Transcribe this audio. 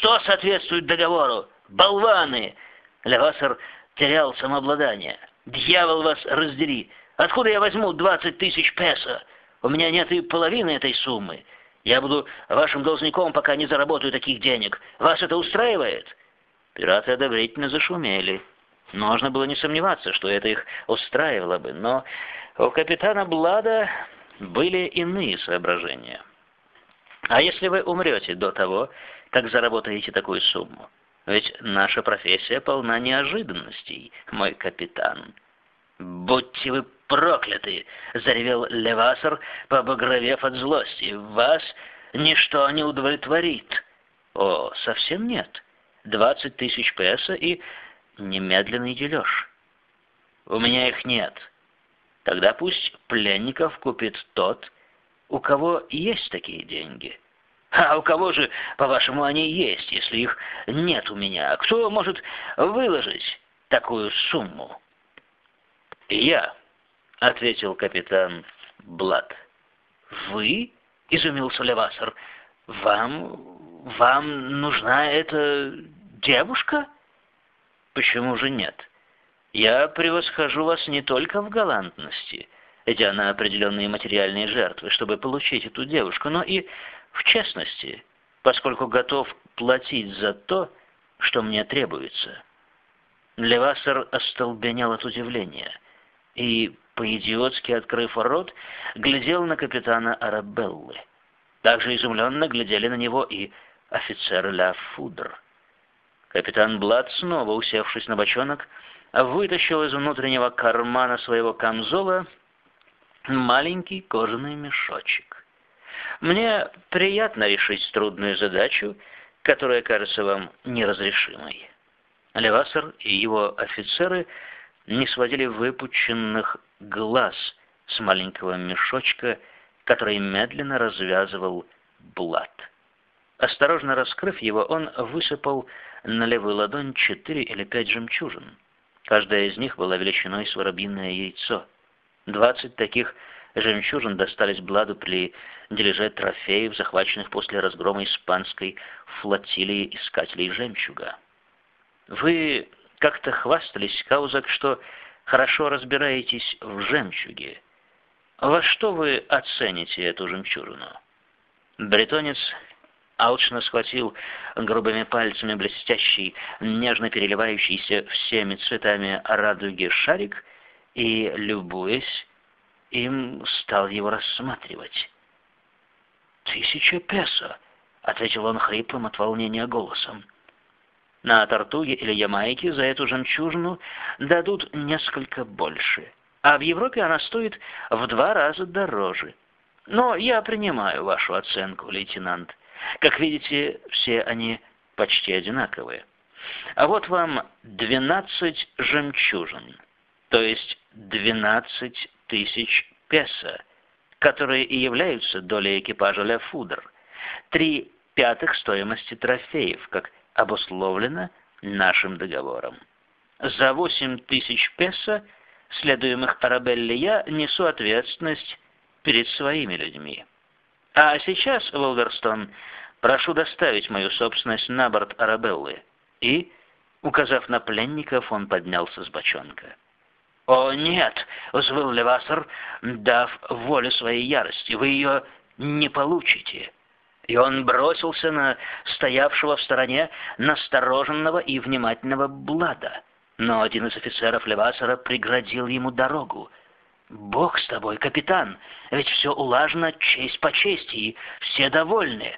Что соответствует договору? Болваны!» Левасер терял самообладание. «Дьявол вас раздери! Откуда я возьму двадцать тысяч песо? У меня нет и половины этой суммы. Я буду вашим должником, пока не заработаю таких денег. Вас это устраивает?» Пираты одобрительно зашумели. Можно было не сомневаться, что это их устраивало бы, но у капитана Блада были иные соображения. А если вы умрете до того, как заработаете такую сумму? Ведь наша профессия полна неожиданностей, мой капитан. Будьте вы прокляты!» — заревел Левасер, побагровев от злости. «Вас ничто не удовлетворит». «О, совсем нет. Двадцать тысяч песо и немедленный дележ». «У меня их нет. Тогда пусть пленников купит тот, у кого есть такие деньги». А у кого же, по-вашему, они есть, если их нет у меня? Кто может выложить такую сумму? Я, — ответил капитан Блад. Вы? — изумился Левасер. Вам... вам нужна эта девушка? Почему же нет? Я превосхожу вас не только в галантности, идя на определенные материальные жертвы, чтобы получить эту девушку, но и в честности, поскольку готов платить за то, что мне требуется. Левасер остолбенел от удивления и, по-идиотски открыв рот, глядел на капитана Арабеллы. Также изумленно глядели на него и офицер Ля Фудр. Капитан Блад, снова усевшись на бочонок, вытащил из внутреннего кармана своего камзола маленький кожаный мешочек. Мне приятно решить трудную задачу, которая кажется вам неразрешимой. Левасер и его офицеры не сводили выпученных глаз с маленького мешочка, который медленно развязывал Блад. Осторожно раскрыв его, он высыпал на левую ладонь четыре или пять жемчужин. Каждая из них была величиной с воробьиное яйцо. Двадцать таких жемчужин достались Бладу при дележе трофеев, захваченных после разгрома испанской флотилии искателей жемчуга. Вы как-то хвастались, Каузак, что хорошо разбираетесь в жемчуге. Во что вы оцените эту жемчужину? Бретонец алчно схватил грубыми пальцами блестящий, нежно переливающийся всеми цветами радуги шарик и, любуясь, им стал его рассматривать. «Тысяча песо», — ответил он хриплым от волнения голосом. «На Тартуге или Ямайке за эту жемчужину дадут несколько больше, а в Европе она стоит в два раза дороже. Но я принимаю вашу оценку, лейтенант. Как видите, все они почти одинаковые. А вот вам двенадцать жемчужин, то есть двенадцать тысяч песо, которые и являются долей экипажа Ля Фудр, три пятых стоимости трофеев, как обусловлено нашим договором. За восемь тысяч песо, следуемых Арабелле, я несу ответственность перед своими людьми. А сейчас, Волверстон, прошу доставить мою собственность на борт Арабеллы. И, указав на пленников, он поднялся с бочонка. «О, нет!» — взвыл Левасер, дав волю своей ярости. «Вы ее не получите!» И он бросился на стоявшего в стороне настороженного и внимательного Блада. Но один из офицеров Левасера преградил ему дорогу. «Бог с тобой, капитан, ведь все улажено честь по чести, и все довольны».